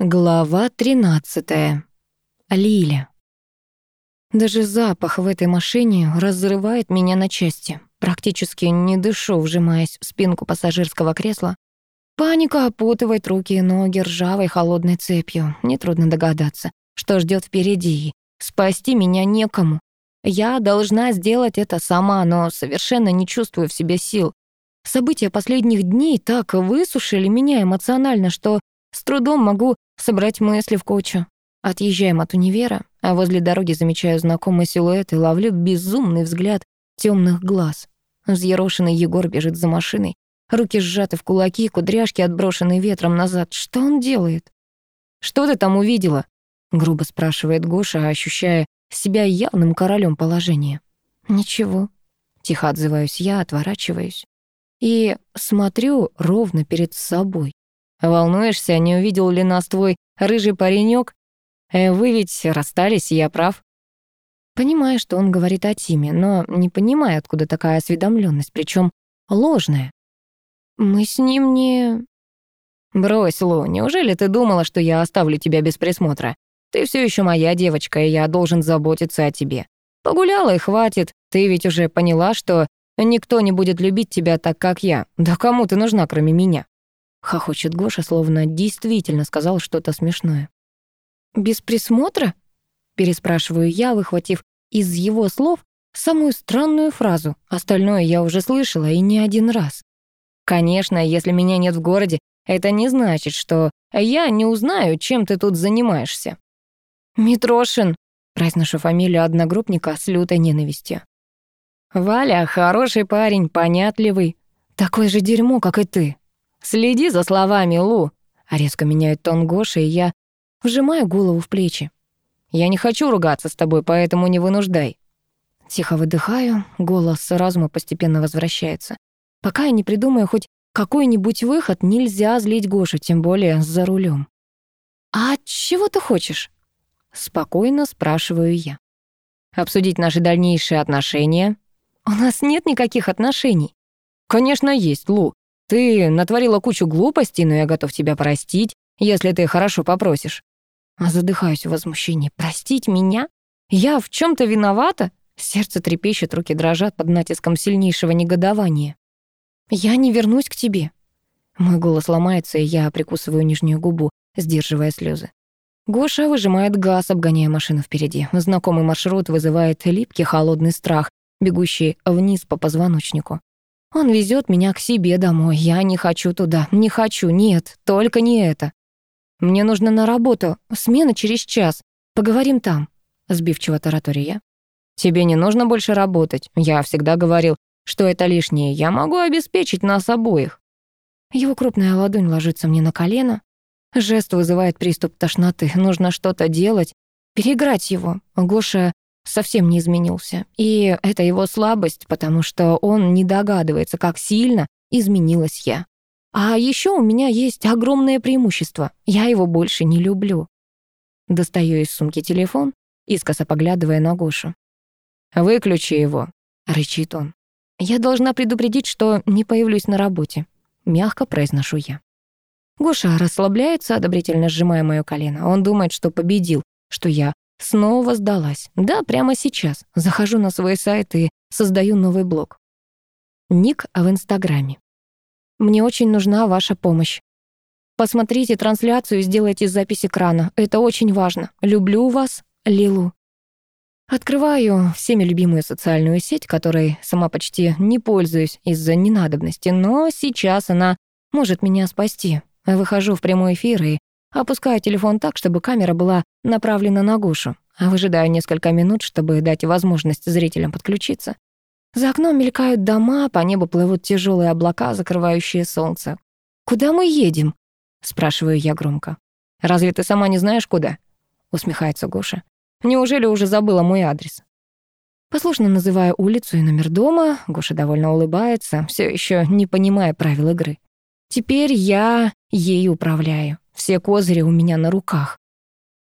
Глава 13. Лиля. Даже запах в этой машине разрывает меня на части. Практически не дышу, вжимаясь в спинку пассажирского кресла. Паника опутывает руки и ноги ржавой холодной цепью. Нетрудно догадаться, что ждет впереди. Спасти меня некому. Я должна сделать это сама, но совершенно не чувствую в себе сил. События последних дней так высушили меня эмоционально, что с трудом могу собрать мысли в кучу. Отъезжаем от универа, а возле дороги замечаю знакомый силуэт и ловлю безумный взгляд темных глаз. Взъерошенный Егор бежит за машиной. Руки сжаты в кулаки, кудряшки отброшены ветром назад. Что он делает? «Что ты там увидела?» — грубо спрашивает Гоша, ощущая себя явным королем положения. «Ничего». Тихо отзываюсь я, отворачиваюсь. И смотрю ровно перед собой. Волнуешься, не увидел ли нас твой рыжий паренек? Э, вы ведь расстались, я прав. Понимаю, что он говорит о Тиме, но не понимаю, откуда такая осведомленность, причем ложная. Мы с ним не... Брось, Лу, неужели ты думала, что я оставлю тебя без присмотра? Ты все еще моя девочка, и я должен заботиться о тебе. Погуляла и хватит. Ты ведь уже поняла, что никто не будет любить тебя так, как я. Да кому ты нужна, кроме меня? Хохочет Гоша, словно действительно сказал что-то смешное. «Без присмотра?» Переспрашиваю я, выхватив из его слов самую странную фразу. Остальное я уже слышала и не один раз. Конечно, если меня нет в городе, это не значит, что я не узнаю, чем ты тут занимаешься. Митрошин, произношу фамилию одногруппника с лютой ненавистью. Валя хороший парень, понятливый. Такое же дерьмо, как и ты. «Следи за словами, Лу!» А резко меняет тон Гоша, и я вжимаю голову в плечи. «Я не хочу ругаться с тобой, поэтому не вынуждай». Тихо выдыхаю, голос разума постепенно возвращается. Пока я не придумаю хоть какой-нибудь выход, нельзя злить Гошу, тем более за рулем. «А чего ты хочешь?» Спокойно спрашиваю я. «Обсудить наши дальнейшие отношения?» «У нас нет никаких отношений». «Конечно есть, Лу. Ты натворила кучу глупостей, но я готов тебя простить, если ты хорошо попросишь. А задыхаюсь в возмущении. Простить меня? Я в чем то виновата? Сердце трепещет, руки дрожат под натиском сильнейшего негодования. Я не вернусь к тебе. Мой голос ломается, и я прикусываю нижнюю губу, сдерживая слезы. Гоша выжимает газ, обгоняя машину впереди. Знакомый маршрут вызывает липкий холодный страх, бегущий вниз по позвоночнику. Он везет меня к себе домой. Я не хочу туда. Не хочу. Нет, только не это. Мне нужно на работу. Смена через час. Поговорим там. Сбивчиво тараторю. Тебе не нужно больше работать. Я всегда говорил, что это лишнее. Я могу обеспечить нас обоих. Его крупная ладонь ложится мне на колено. Жест вызывает приступ тошноты. Нужно что-то делать. Переиграть его. Гоша совсем не изменился. И это его слабость, потому что он не догадывается, как сильно изменилась я. А еще у меня есть огромное преимущество. Я его больше не люблю. Достаю из сумки телефон, искоса поглядывая на Гошу. «Выключи его», — рычит он. «Я должна предупредить, что не появлюсь на работе», — мягко произношу я. Гоша расслабляется, одобрительно сжимая моё колено. Он думает, что победил, что я Снова сдалась. Да, прямо сейчас. Захожу на свой сайт и создаю новый блог. Ник в Инстаграме. Мне очень нужна ваша помощь. Посмотрите трансляцию и сделайте запись экрана. Это очень важно. Люблю вас, Лилу. Открываю всеми любимую социальную сеть, которой сама почти не пользуюсь из-за ненадобности, но сейчас она может меня спасти. Выхожу в прямой эфир и Опускаю телефон так, чтобы камера была направлена на Гошу, а выжидаю несколько минут, чтобы дать возможность зрителям подключиться. За окном мелькают дома, по небу плывут тяжелые облака, закрывающие солнце. «Куда мы едем?» — спрашиваю я громко. «Разве ты сама не знаешь, куда?» — усмехается Гоша. «Неужели уже забыла мой адрес?» Послушно называя улицу и номер дома, Гоша довольно улыбается, все еще не понимая правил игры. «Теперь я ей управляю. Все козыри у меня на руках.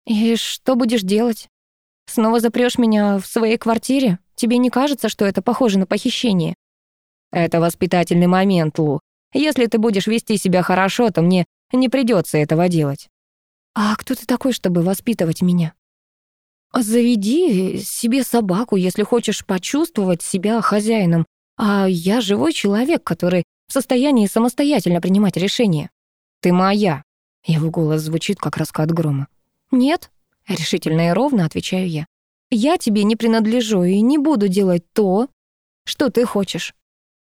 И что будешь делать? Снова запрёшь меня в своей квартире? Тебе не кажется, что это похоже на похищение? Это воспитательный момент, Лу. Если ты будешь вести себя хорошо, то мне не придётся этого делать. «А кто ты такой, чтобы воспитывать меня?» «Заведи себе собаку, если хочешь почувствовать себя хозяином, а я живой человек, который в состоянии самостоятельно принимать решения. Ты моя». Его голос звучит, как раскат грома. «Нет», — решительно и ровно отвечаю я. «Я тебе не принадлежу и не буду делать то, что ты хочешь».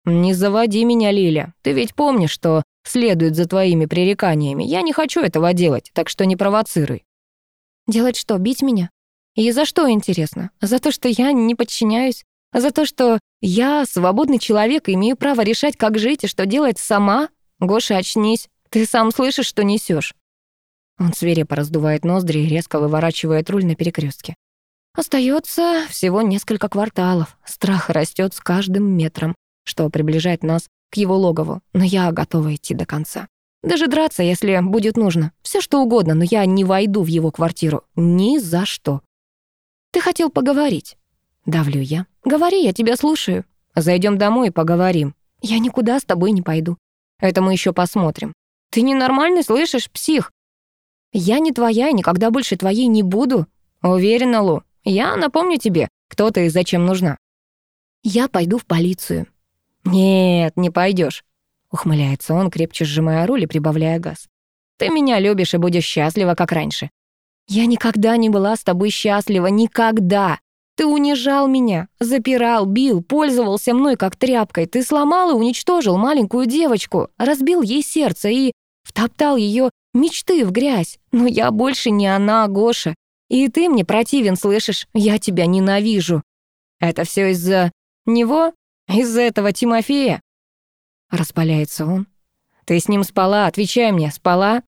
«Не заводи меня, Лиля. Ты ведь помнишь, что следует за твоими пререканиями. Я не хочу этого делать, так что не провоцируй». «Делать что, бить меня? И за что, интересно? За то, что я не подчиняюсь? За то, что я свободный человек и имею право решать, как жить и что делать сама? Гоша, очнись. Ты сам слышишь, что несешь? Он свирепо раздувает ноздри и резко выворачивает руль на перекрестке. Остается всего несколько кварталов. Страх растет с каждым метром, что приближает нас к его логову, но я готова идти до конца. Даже драться, если будет нужно. Все что угодно, но я не войду в его квартиру. Ни за что. Ты хотел поговорить. Давлю я. Говори, я тебя слушаю. Зайдем домой и поговорим. Я никуда с тобой не пойду. Это мы еще посмотрим. Ты ненормальный, слышишь, псих? Я не твоя и никогда больше твоей не буду. Уверена, Лу. Я напомню тебе, кто ты и зачем нужна. Я пойду в полицию. Нет, не пойдешь. Ухмыляется он, крепче сжимая руль и прибавляя газ. Ты меня любишь и будешь счастлива, как раньше. Я никогда не была с тобой счастлива, никогда. Ты унижал меня, запирал, бил, пользовался мной как тряпкой. Ты сломал и уничтожил маленькую девочку, разбил ей сердце и втоптал ее мечты в грязь. Но я больше не она, Гоша. И ты мне противен, слышишь? Я тебя ненавижу. Это все из-за него? Из-за этого Тимофея? Распаляется он. Ты с ним спала, отвечай мне, спала?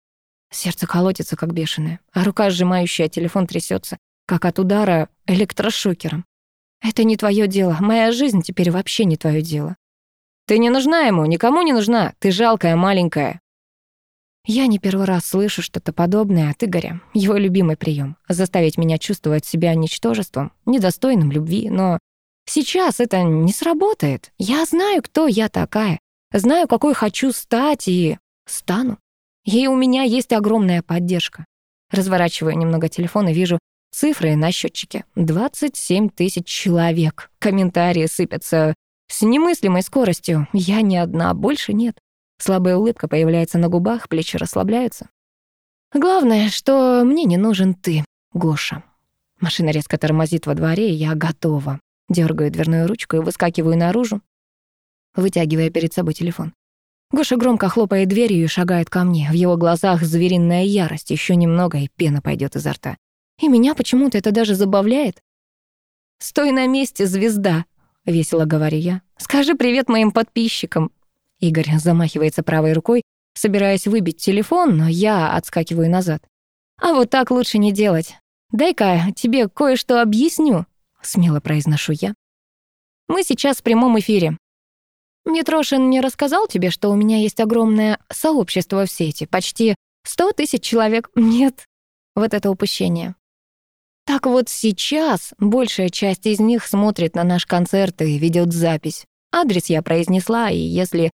Сердце колотится, как бешеное, а рука, сжимающая телефон, трясется, как от удара электрошокером. Это не твое дело, моя жизнь теперь вообще не твое дело. Ты не нужна ему, никому не нужна, ты жалкая, маленькая. Я не первый раз слышу что-то подобное от Игоря. Его любимый прием — заставить меня чувствовать себя ничтожеством, недостойным любви. Но сейчас это не сработает. Я знаю, кто я такая. Знаю, какой хочу стать и стану. И у меня есть огромная поддержка. Разворачиваю немного телефон и вижу цифры на счетчике. 27 тысяч человек. Комментарии сыпятся с немыслимой скоростью. Я не одна, больше нет. Слабая улыбка появляется на губах, плечи расслабляются. Главное, что мне не нужен ты, Гоша. Машина резко тормозит во дворе, и я готова. Дёргаю дверную ручку и выскакиваю наружу, вытягивая перед собой телефон. Гоша громко хлопает дверью и шагает ко мне. В его глазах звериная ярость, еще немного, и пена пойдет изо рта. И меня почему-то это даже забавляет. «Стой на месте, звезда!» — весело говорю я. «Скажи привет моим подписчикам. Игорь замахивается правой рукой, собираясь выбить телефон, но я отскакиваю назад. «А вот так лучше не делать. Дай-ка тебе кое-что объясню», — смело произношу я. «Мы сейчас в прямом эфире. Митрошин не рассказал тебе, что у меня есть огромное сообщество в сети, почти сто тысяч человек? Нет. Вот это упущение. Так вот сейчас большая часть из них смотрит на наш концерт и ведет запись. Адрес я произнесла, и если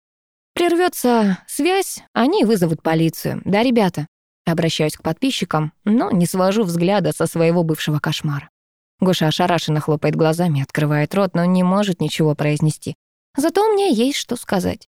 Прервется связь, они вызовут полицию. Да, ребята? Обращаюсь к подписчикам, но не свожу взгляда со своего бывшего кошмара. Гоша ошарашенно хлопает глазами, открывает рот, но не может ничего произнести. Зато у меня есть что сказать.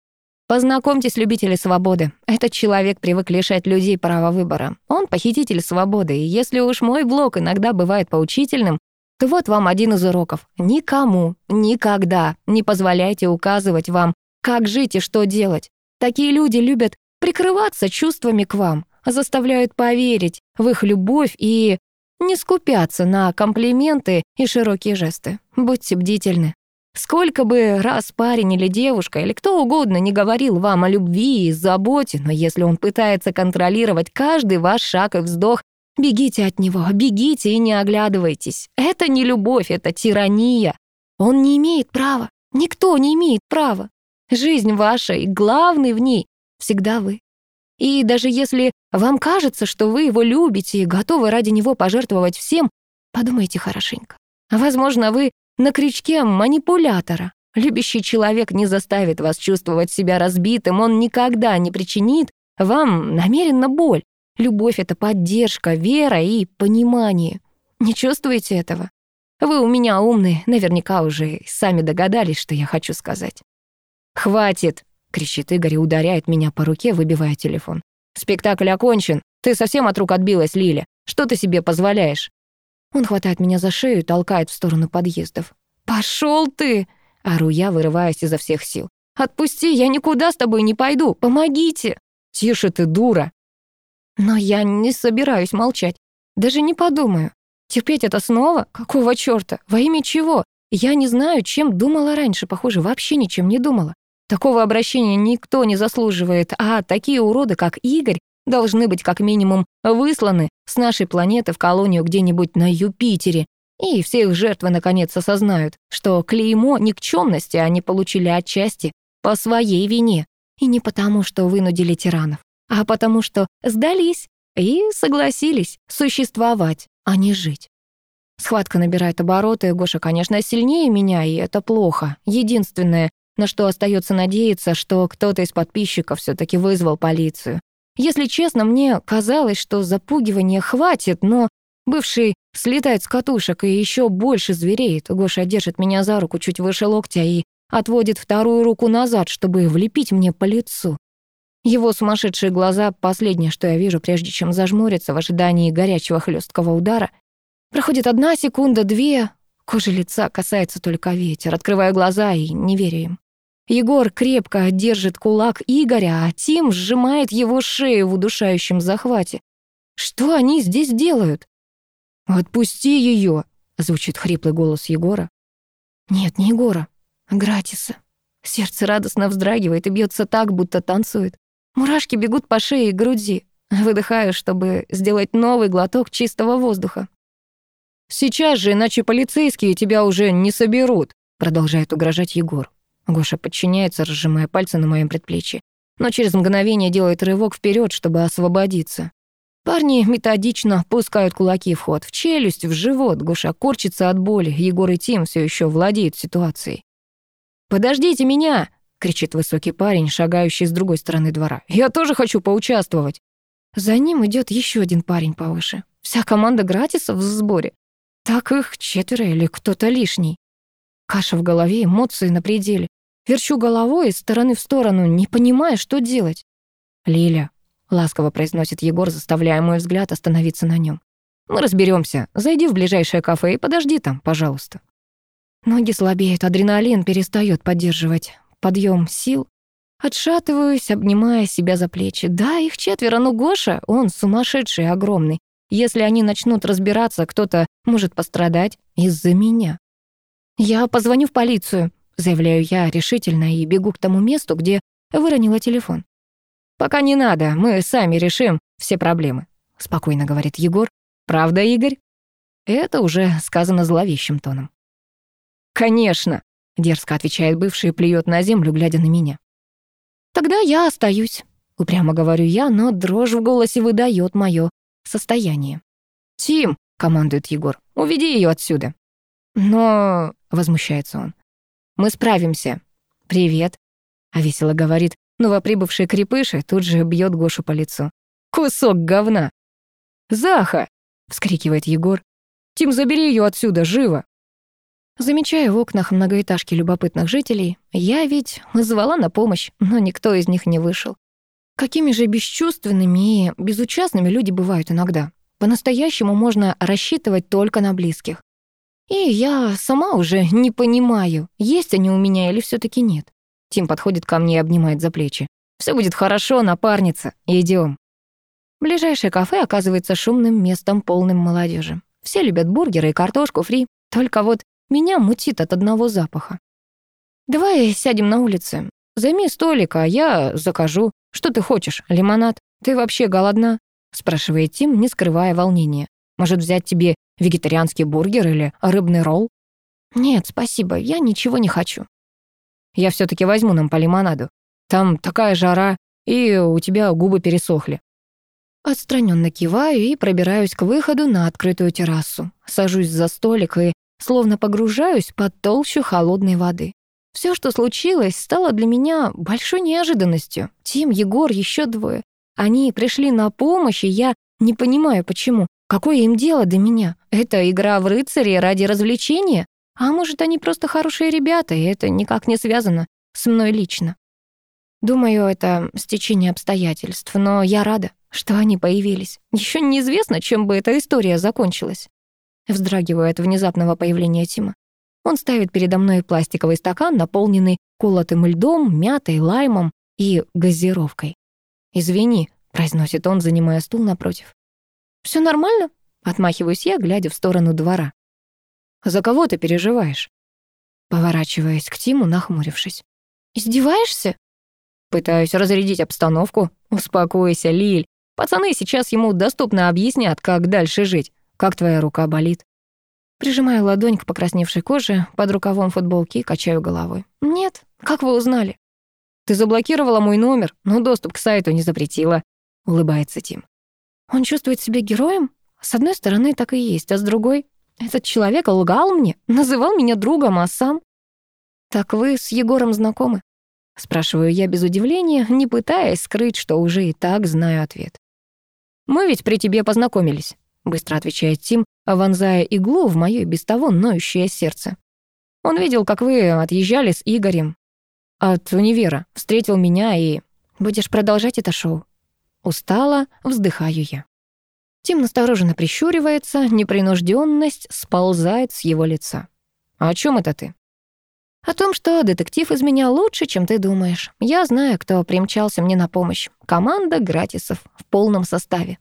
Познакомьтесь, любители свободы. Этот человек привык лишать людей права выбора. Он похититель свободы, и если уж мой блог иногда бывает поучительным, то вот вам один из уроков. Никому, никогда не позволяйте указывать вам как жить и что делать? Такие люди любят прикрываться чувствами к вам, заставляют поверить в их любовь и не скупятся на комплименты и широкие жесты. Будьте бдительны. Сколько бы раз парень или девушка или кто угодно не говорил вам о любви и заботе, но если он пытается контролировать каждый ваш шаг и вздох, бегите от него, бегите и не оглядывайтесь. Это не любовь, это тирания. Он не имеет права. Никто не имеет права. Жизнь ваша, и главный в ней всегда вы. И даже если вам кажется, что вы его любите и готовы ради него пожертвовать всем, подумайте хорошенько. Возможно, вы на крючке манипулятора. Любящий человек не заставит вас чувствовать себя разбитым, он никогда не причинит вам намеренно боль. Любовь — это поддержка, вера и понимание. Не чувствуете этого? Вы у меня умные, наверняка уже сами догадались, что я хочу сказать. «Хватит!» — кричит Игорь и ударяет меня по руке, выбивая телефон. «Спектакль окончен. Ты совсем от рук отбилась, Лиля. Что ты себе позволяешь?» Он хватает меня за шею и толкает в сторону подъездов. «Пошёл ты!» — ору я, вырываясь изо всех сил. «Отпусти, я никуда с тобой не пойду. Помогите!» «Тише ты, дура!» Но я не собираюсь молчать. Даже не подумаю. Терпеть это снова? Какого чёрта? Во имя чего? Я не знаю, чем думала раньше. Похоже, вообще ничем не думала. Такого обращения никто не заслуживает, а такие уроды, как Игорь, должны быть как минимум высланы с нашей планеты в колонию где-нибудь на Юпитере. И все их жертвы наконец осознают, что клеймо никчемности они получили отчасти по своей вине. И не потому, что вынудили тиранов, а потому что сдались и согласились существовать, а не жить. Схватка набирает обороты, Гоша, конечно, сильнее меня, и это плохо. Единственное, на что остается надеяться, что кто-то из подписчиков все таки вызвал полицию. Если честно, мне казалось, что запугивания хватит, но бывший слетает с катушек и еще больше звереет. Гоша держит меня за руку чуть выше локтя и отводит вторую руку назад, чтобы влепить мне по лицу. Его сумасшедшие глаза — последнее, что я вижу, прежде чем зажмуриться в ожидании горячего хлесткого удара. Проходит одна секунда, две. Кожа лица касается только ветер. Открываю глаза и не верю им. Егор крепко держит кулак Игоря, а Тим сжимает его шею в удушающем захвате. Что они здесь делают? «Отпусти ее!» — звучит хриплый голос Егора. «Нет, не Егора, а Гратиса». Сердце радостно вздрагивает и бьется так, будто танцует. Мурашки бегут по шее и груди. Выдыхаю, чтобы сделать новый глоток чистого воздуха. «Сейчас же, иначе полицейские тебя уже не соберут», продолжает угрожать Егор. Гоша подчиняется, разжимая пальцы на моем предплечье, но через мгновение делает рывок вперед, чтобы освободиться. Парни методично пускают кулаки в ход, в челюсть, в живот. Гоша корчится от боли. Егор и Тим все еще владеют ситуацией. «Подождите меня!» — кричит высокий парень, шагающий с другой стороны двора. «Я тоже хочу поучаствовать!» За ним идет еще один парень повыше. Вся команда Гратисов в сборе. Так их четверо или кто-то лишний. Каша в голове, эмоции на пределе. Верчу головой из стороны в сторону, не понимая, что делать. «Лиля», — ласково произносит Егор, заставляя мой взгляд остановиться на нем. «Мы разберемся. Зайди в ближайшее кафе и подожди там, пожалуйста». Ноги слабеют, адреналин перестает поддерживать подъем сил. Отшатываюсь, обнимая себя за плечи. Да, их четверо, но Гоша, он сумасшедший, огромный. Если они начнут разбираться, кто-то может пострадать из-за меня. Я позвоню в полицию, Заявляю я решительно и бегу к тому месту, где выронила телефон. «Пока не надо, мы сами решим все проблемы», — спокойно говорит Егор. «Правда, Игорь?» Это уже сказано зловещим тоном. «Конечно», — дерзко отвечает бывший и плюет на землю, глядя на меня. «Тогда я остаюсь», — упрямо говорю я, но дрожь в голосе выдает мое состояние. «Тим», — командует Егор, — «уведи ее отсюда». «Но...» — возмущается он. Мы справимся». «Привет», — а весело говорит новоприбывший крепыш и тут же бьет Гошу по лицу. «Кусок говна!» «Заха!» — вскрикивает Егор. «Тим, забери ее отсюда, живо!» Замечая в окнах многоэтажки любопытных жителей, я ведь звала на помощь, но никто из них не вышел. Какими же бесчувственными и безучастными люди бывают иногда. По-настоящему можно рассчитывать только на близких. И я сама уже не понимаю, есть они у меня или все таки нет. Тим подходит ко мне и обнимает за плечи. Все будет хорошо, напарница, идем. Ближайшее кафе оказывается шумным местом, полным молодежи. Все любят бургеры и картошку фри, только вот меня мутит от одного запаха. Давай сядем на улице. Займи столик, а я закажу. Что ты хочешь, лимонад? Ты вообще голодна? спрашивает Тим, не скрывая волнения. Может, взять тебе вегетарианский бургер или рыбный ролл? Нет, спасибо, я ничего не хочу. Я все таки возьму нам по лимонаду. Там такая жара, и у тебя губы пересохли. Отстраненно киваю и пробираюсь к выходу на открытую террасу. Сажусь за столик и словно погружаюсь под толщу холодной воды. Все, что случилось, стало для меня большой неожиданностью. Тим, Егор, еще двое. Они пришли на помощь, и я не понимаю, почему. Какое им дело до меня? Это игра в рыцари ради развлечения? А может, они просто хорошие ребята, и это никак не связано с мной лично. Думаю, это стечение обстоятельств, но я рада, что они появились. Еще неизвестно, чем бы эта история закончилась. Вздрагиваю от внезапного появления Тима. Он ставит передо мной пластиковый стакан, наполненный колотым льдом, мятой, лаймом и газировкой. «Извини», — произносит он, занимая стул напротив. Все нормально?» — отмахиваюсь я, глядя в сторону двора. «За кого ты переживаешь?» Поворачиваясь к Тиму, нахмурившись. «Издеваешься?» Пытаюсь разрядить обстановку. «Успокойся, Лиль. Пацаны сейчас ему доступно объяснят, как дальше жить. Как твоя рука болит?» Прижимаю ладонь к покрасневшей коже под рукавом футболки и качаю головой. «Нет, как вы узнали?» «Ты заблокировала мой номер, но доступ к сайту не запретила», — улыбается Тим. Он чувствует себя героем? С одной стороны, так и есть, а с другой... Этот человек лгал мне, называл меня другом, а сам... «Так вы с Егором знакомы?» Спрашиваю я без удивления, не пытаясь скрыть, что уже и так знаю ответ. «Мы ведь при тебе познакомились», — быстро отвечает Тим, вонзая иглу в моё без того ноющее сердце. «Он видел, как вы отъезжали с Игорем от универа, встретил меня и...» «Будешь продолжать это шоу?» Устала, вздыхаю я. Тим настороженно прищуривается, непринужденность сползает с его лица. «А о чем это ты?» «О том, что детектив из меня лучше, чем ты думаешь. Я знаю, кто примчался мне на помощь. Команда Гратисов в полном составе».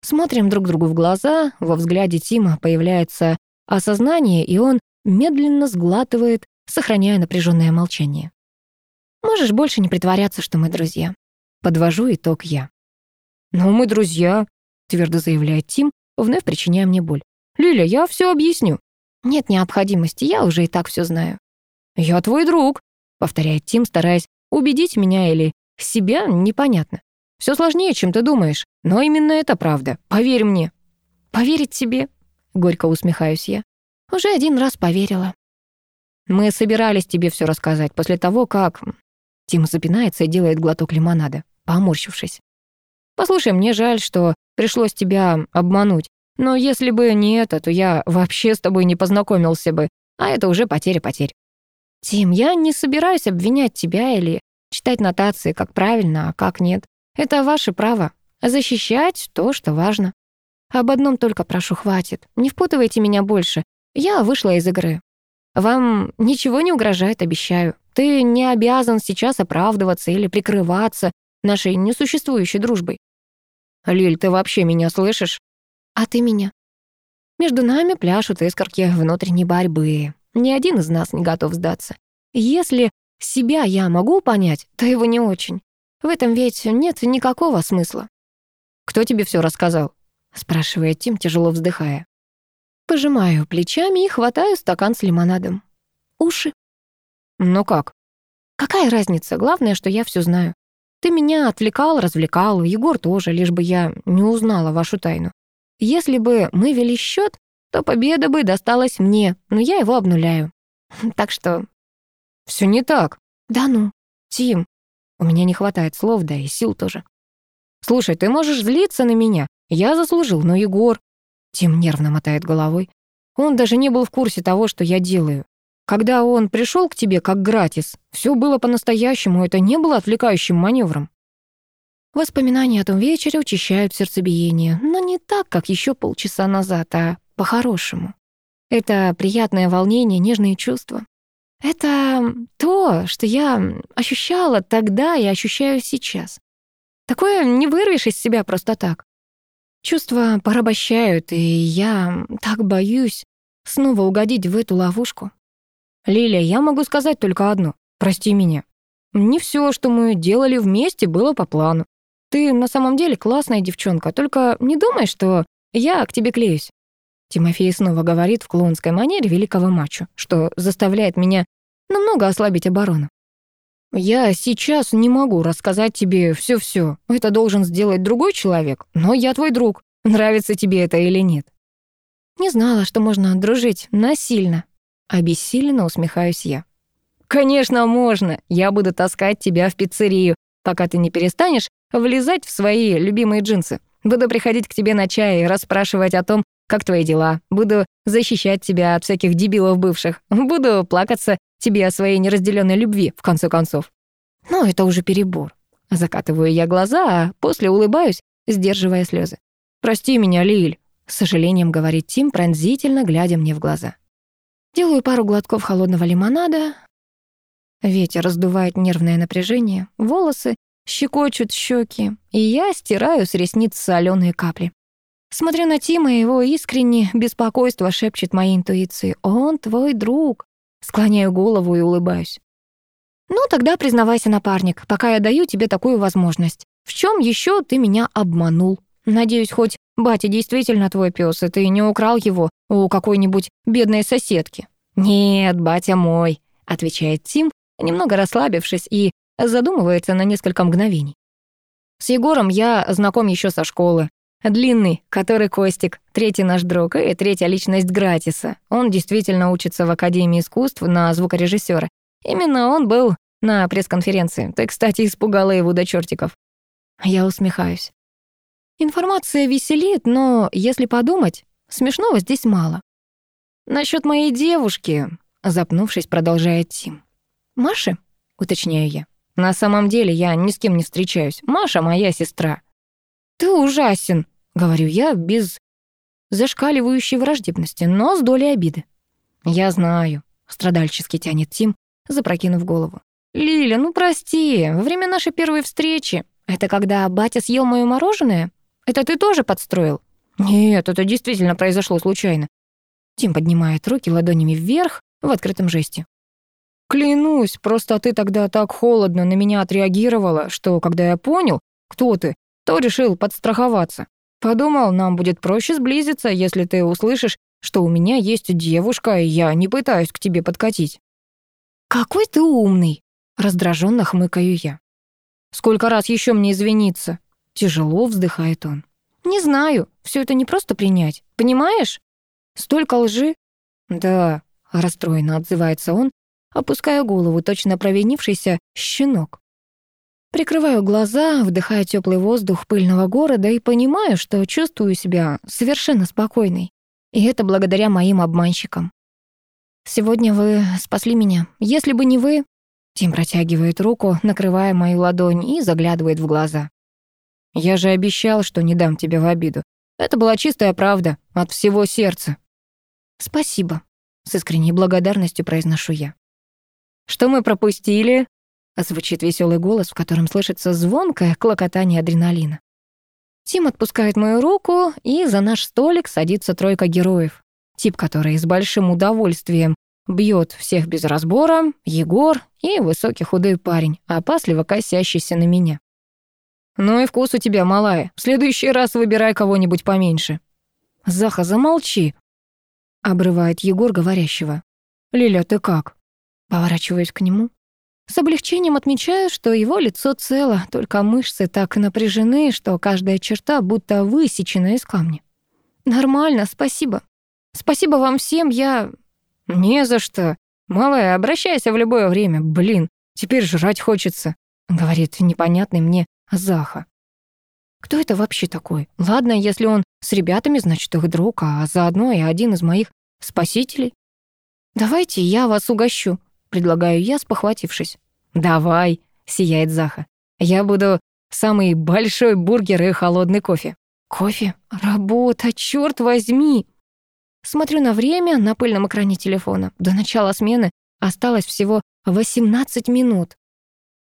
Смотрим друг другу в глаза, во взгляде Тима появляется осознание, и он медленно сглатывает, сохраняя напряженное молчание. «Можешь больше не притворяться, что мы друзья». Подвожу итог я. «Но мы друзья», — твердо заявляет Тим, вновь причиняя мне боль. «Лиля, я все объясню». «Нет необходимости, я уже и так все знаю». «Я твой друг», — повторяет Тим, стараясь убедить меня или себя, непонятно. Все сложнее, чем ты думаешь, но именно это правда, поверь мне». «Поверить тебе?» — горько усмехаюсь я. «Уже один раз поверила». «Мы собирались тебе все рассказать после того, как...» Тим запинается и делает глоток лимонада, поморщившись. Послушай, мне жаль, что пришлось тебя обмануть. Но если бы не это, то я вообще с тобой не познакомился бы, а это уже потеря потерь. Тим, я не собираюсь обвинять тебя или читать нотации, как правильно, а как нет. Это ваше право — защищать то, что важно. Об одном только прошу, хватит. Не впутывайте меня больше. Я вышла из игры. Вам ничего не угрожает, обещаю. Ты не обязан сейчас оправдываться или прикрываться нашей несуществующей дружбой. «Лиль, ты вообще меня слышишь?» «А ты меня?» Между нами пляшут искорки внутренней борьбы. Ни один из нас не готов сдаться. Если себя я могу понять, то его не очень. В этом ведь нет никакого смысла. «Кто тебе все рассказал?» — спрашивает Тим, тяжело вздыхая. Пожимаю плечами и хватаю стакан с лимонадом. Уши. «Ну как?» «Какая разница? Главное, что я все знаю. Ты меня отвлекал, развлекал, Егор тоже, лишь бы я не узнала вашу тайну. Если бы мы вели счет, то победа бы досталась мне, но я его обнуляю. Так что... все не так. Да ну, Тим. У меня не хватает слов, да и сил тоже. Слушай, ты можешь злиться на меня. Я заслужил, но Егор... Тим нервно мотает головой. Он даже не был в курсе того, что я делаю. Когда он пришел к тебе как гратис, все было по-настоящему, это не было отвлекающим маневром. Воспоминания о том вечере учащают сердцебиение, но не так, как еще полчаса назад, а по-хорошему. Это приятное волнение, нежные чувства. Это то, что я ощущала тогда и ощущаю сейчас. Такое не вырвешь из себя просто так. Чувства порабощают, и я так боюсь снова угодить в эту ловушку. Лилия, я могу сказать только одно. Прости меня. Не все, что мы делали вместе, было по плану. Ты на самом деле классная девчонка, только не думай, что я к тебе клеюсь. Тимофей снова говорит в клоунской манере великого мачо, что заставляет меня намного ослабить оборону. Я сейчас не могу рассказать тебе все-все. Это должен сделать другой человек, но я твой друг. Нравится тебе это или нет? Не знала, что можно дружить насильно. Обессиленно усмехаюсь я. «Конечно, можно. Я буду таскать тебя в пиццерию, пока ты не перестанешь влезать в свои любимые джинсы. Буду приходить к тебе на чай и расспрашивать о том, как твои дела. Буду защищать тебя от всяких дебилов бывших. Буду плакаться тебе о своей неразделенной любви, в конце концов. Но это уже перебор. Закатываю я глаза, а после улыбаюсь, сдерживая слезы. «Прости меня, Лиль», — с сожалением говорит Тим, пронзительно глядя мне в глаза. Делаю пару глотков холодного лимонада. Ветер раздувает нервное напряжение, волосы щекочут щеки, и я стираю с ресниц соленые капли. Смотрю на Тима, его искренне беспокойство шепчет моей интуиции. «Он твой друг». Склоняю голову и улыбаюсь. «Ну, тогда признавайся, напарник, пока я даю тебе такую возможность. В чем еще ты меня обманул? Надеюсь, хоть батя действительно твой пес, и ты не украл его у какой-нибудь бедной соседки». «Нет, батя мой», — отвечает Тим, немного расслабившись и задумывается на несколько мгновений. «С Егором я знаком еще со школы. Длинный, который Костик, третий наш друг и третья личность Гратиса. Он действительно учится в Академии искусств на звукорежиссера. Именно он был на пресс-конференции. Ты, кстати, испугала его до чертиков. Я усмехаюсь. Информация веселит, но, если подумать, смешного здесь мало. Насчет моей девушки, запнувшись, продолжает Тим. Маши, уточняю я. На самом деле я ни с кем не встречаюсь. Маша моя сестра. «Ты ужасен», — говорю я без зашкаливающей враждебности, но с долей обиды. «Я знаю», — страдальчески тянет Тим, запрокинув голову. «Лиля, ну прости, во время нашей первой встречи. Это когда батя съел моё мороженое? Это ты тоже подстроил?» «Нет, это действительно произошло случайно». Тим поднимает руки ладонями вверх в открытом жесте. «Клянусь, просто ты тогда так холодно на меня отреагировала, что, когда я понял, кто ты, то решил подстраховаться. Подумал, нам будет проще сблизиться, если ты услышишь, что у меня есть девушка, и я не пытаюсь к тебе подкатить». «Какой ты умный!» — раздраженно хмыкаю я. «Сколько раз еще мне извиниться?» Тяжело вздыхает он. «Не знаю, все это не просто принять, понимаешь? Столько лжи?» «Да», — расстроенно отзывается он, опуская голову, точно провинившийся щенок. Прикрываю глаза, вдыхая теплый воздух пыльного города и понимаю, что чувствую себя совершенно спокойной. И это благодаря моим обманщикам. «Сегодня вы спасли меня. Если бы не вы...» Тим протягивает руку, накрывая мою ладонь и заглядывает в глаза. «Я же обещал, что не дам тебе в обиду. Это была чистая правда, от всего сердца». «Спасибо», — с искренней благодарностью произношу я. «Что мы пропустили?» Звучит веселый голос, в котором слышится звонкое клокотание адреналина. Тим отпускает мою руку, и за наш столик садится тройка героев. Тип, который с большим удовольствием бьет всех без разбора, Егор и высокий худой парень, опасливо косящийся на меня. «Ну и вкус у тебя, малая. В следующий раз выбирай кого-нибудь поменьше». «Заха, замолчи», — обрывает Егор говорящего. «Лиля, ты как?» Поворачиваюсь к нему. С облегчением отмечаю, что его лицо цело, только мышцы так напряжены, что каждая черта будто высечена из камня. «Нормально, спасибо. Спасибо вам всем, я...» «Не за что. Малая, обращайся в любое время. Блин, теперь жрать хочется», — говорит непонятный мне Заха. «Кто это вообще такой? Ладно, если он с ребятами, значит, их друг, а заодно и один из моих спасителей. Давайте я вас угощу», предлагаю я, спохватившись. «Давай», — сияет Заха. «Я буду самый большой бургер и холодный кофе». «Кофе? Работа, черт возьми!» Смотрю на время на пыльном экране телефона. До начала смены осталось всего 18 минут.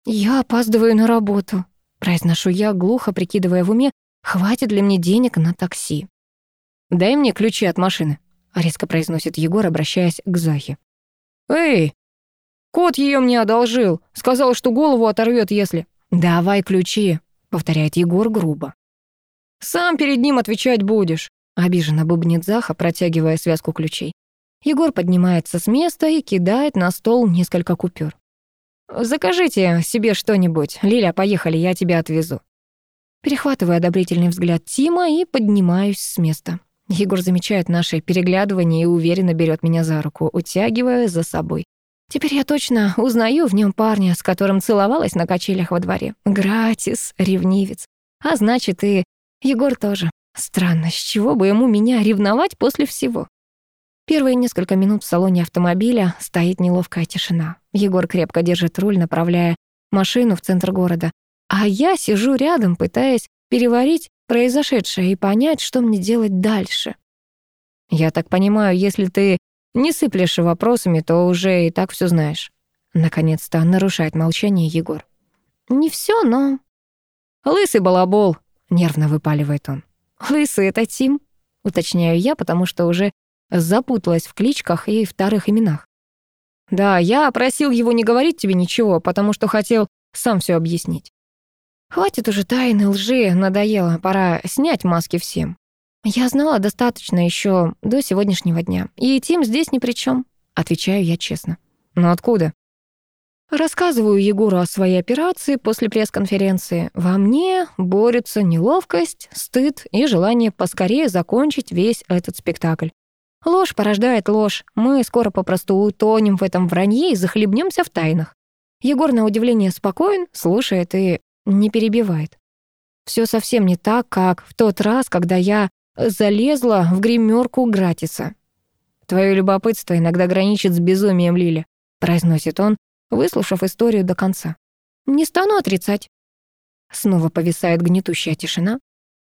«Я опаздываю на работу», — произношу я, глухо прикидывая в уме, хватит ли мне денег на такси. «Дай мне ключи от машины», — резко произносит Егор, обращаясь к Захе. «Эй, Кот ее мне одолжил. Сказал, что голову оторвет, если... «Давай ключи», — повторяет Егор грубо. «Сам перед ним отвечать будешь», — обиженно бубнит Заха, протягивая связку ключей. Егор поднимается с места и кидает на стол несколько купюр. «Закажите себе что-нибудь. Лиля, поехали, я тебя отвезу». Перехватываю одобрительный взгляд Тима и поднимаюсь с места. Егор замечает наше переглядывание и уверенно берет меня за руку, утягивая за собой. Теперь я точно узнаю в нем парня, с которым целовалась на качелях во дворе. Гратис, ревнивец. А значит, и Егор тоже. Странно, с чего бы ему меня ревновать после всего? Первые несколько минут в салоне автомобиля стоит неловкая тишина. Егор крепко держит руль, направляя машину в центр города. А я сижу рядом, пытаясь переварить произошедшее и понять, что мне делать дальше. Я так понимаю, если ты не сыплешь вопросами, то уже и так все знаешь. Наконец-то нарушает молчание Егор. Не все, но... Лысый балабол, нервно выпаливает он. Лысый — это Тим, уточняю я, потому что уже запуталась в кличках и вторых именах. Да, я просил его не говорить тебе ничего, потому что хотел сам все объяснить. Хватит уже тайны, лжи, надоело, пора снять маски всем. Я знала достаточно еще до сегодняшнего дня, и Тим здесь ни при чем, отвечаю я честно. Но откуда? Рассказываю Егору о своей операции после пресс-конференции. Во мне борются неловкость, стыд и желание поскорее закончить весь этот спектакль. Ложь порождает ложь. Мы скоро попросту утонем в этом вранье и захлебнемся в тайнах. Егор, на удивление, спокоен, слушает и не перебивает. Все совсем не так, как в тот раз, когда я залезла в гримерку Гратиса. «Твое любопытство иногда граничит с безумием, Лили», произносит он, выслушав историю до конца. «Не стану отрицать». Снова повисает гнетущая тишина.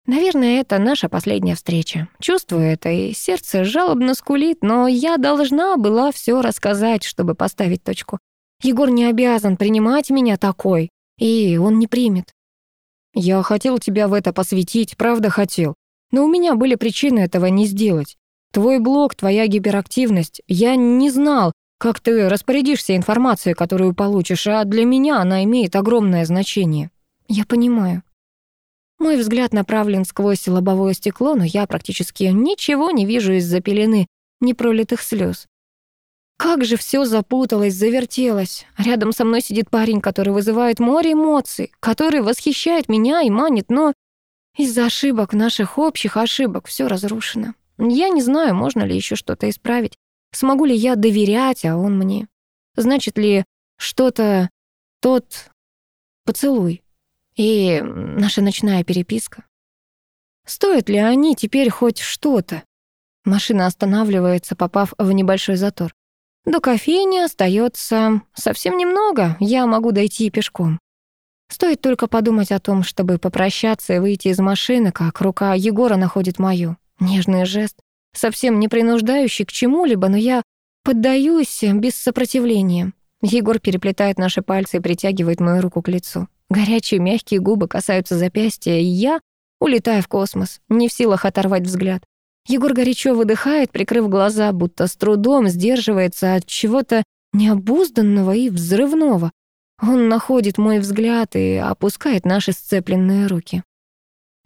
Наверное, это наша последняя встреча. Чувствую это, и сердце жалобно скулит, но я должна была все рассказать, чтобы поставить точку. Егор не обязан принимать меня такой, и он не примет. Я хотел тебя в это посвятить, правда хотел. Но у меня были причины этого не сделать. Твой блог, твоя гиперактивность. Я не знал, как ты распорядишься информацией, которую получишь, а для меня она имеет огромное значение. Я понимаю. Мой взгляд направлен сквозь лобовое стекло, но я практически ничего не вижу из-за пелены непролитых слез. Как же все запуталось, завертелось. Рядом со мной сидит парень, который вызывает море эмоций, который восхищает меня и манит, но из-за ошибок, наших общих ошибок, все разрушено. Я не знаю, можно ли еще что-то исправить. Смогу ли я доверять, а он мне? Значит ли что-то тот поцелуй? И наша ночная переписка. Стоят ли они теперь хоть что-то? Машина останавливается, попав в небольшой затор. До кофейни остается совсем немного, я могу дойти пешком. Стоит только подумать о том, чтобы попрощаться и выйти из машины, как рука Егора находит мою. Нежный жест, совсем не принуждающий к чему-либо, но я поддаюсь без сопротивления. Егор переплетает наши пальцы и притягивает мою руку к лицу. Горячие мягкие губы касаются запястья, и я улетаю в космос, не в силах оторвать взгляд. Егор горячо выдыхает, прикрыв глаза, будто с трудом сдерживается от чего-то необузданного и взрывного. Он находит мой взгляд и опускает наши сцепленные руки.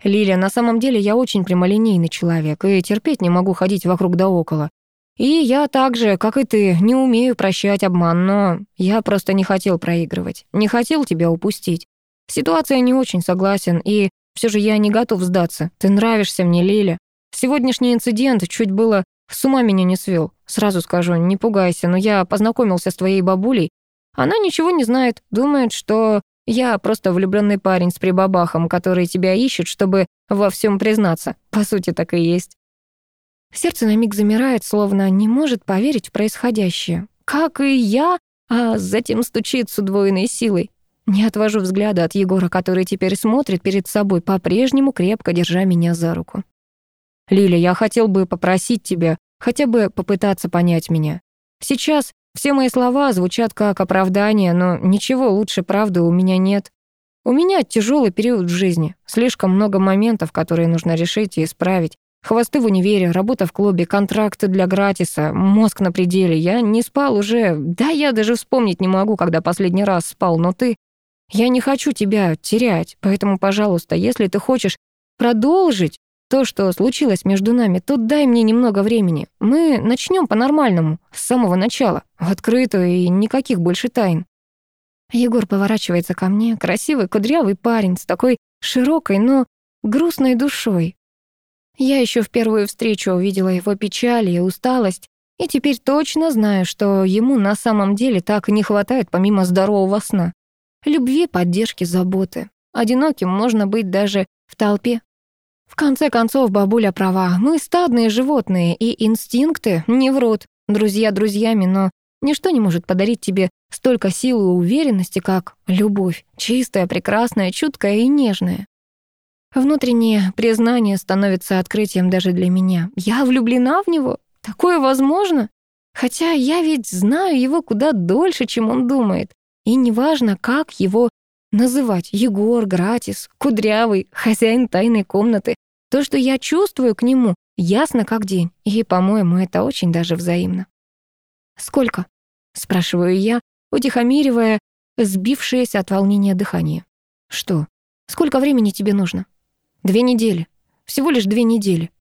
«Лилия, на самом деле я очень прямолинейный человек и терпеть не могу ходить вокруг да около. И я так же, как и ты, не умею прощать обман, но я просто не хотел проигрывать, не хотел тебя упустить. Ситуация не очень согласен, и все же я не готов сдаться. Ты нравишься мне, Лиля. Сегодняшний инцидент чуть было с ума меня не свел. Сразу скажу, не пугайся, но я познакомился с твоей бабулей. Она ничего не знает, думает, что я просто влюбленный парень с прибабахом, который тебя ищет, чтобы во всем признаться. По сути, так и есть. Сердце на миг замирает, словно не может поверить в происходящее. Как и я, а затем стучит с удвоенной силой. Не отвожу взгляда от Егора, который теперь смотрит перед собой, по-прежнему крепко держа меня за руку. «Лиля, я хотел бы попросить тебя хотя бы попытаться понять меня. Сейчас все мои слова звучат как оправдание, но ничего лучше правды у меня нет. У меня тяжелый период в жизни, слишком много моментов, которые нужно решить и исправить. Хвосты в универе, работа в клубе, контракты для гратиса, мозг на пределе. Я не спал уже, да я даже вспомнить не могу, когда последний раз спал, но ты... Я не хочу тебя терять, поэтому, пожалуйста, если ты хочешь продолжить то, что случилось между нами, то дай мне немного времени. Мы начнем по-нормальному, с самого начала, в открытую и никаких больше тайн. Егор поворачивается ко мне, красивый, кудрявый парень с такой широкой, но грустной душой. Я еще в первую встречу увидела его печаль и усталость. И теперь точно знаю, что ему на самом деле так не хватает помимо здорового сна. Любви, поддержки, заботы. Одиноким можно быть даже в толпе. В конце концов, бабуля права. Мы стадные животные, и инстинкты не врут. Друзья друзьями, но ничто не может подарить тебе столько силы и уверенности, как любовь. Чистая, прекрасная, чуткая и нежная. Внутреннее признание становится открытием даже для меня. Я влюблена в него? Такое возможно? Хотя я ведь знаю его куда дольше, чем он думает. И неважно, как его называть. Егор, Гратис, Кудрявый, хозяин тайной комнаты. То, что я чувствую к нему, ясно как день. И, по-моему, это очень даже взаимно. «Сколько?» — спрашиваю я, утихомиривая сбившееся от волнения дыхание. «Что? Сколько времени тебе нужно?» «Две недели. Всего лишь две недели.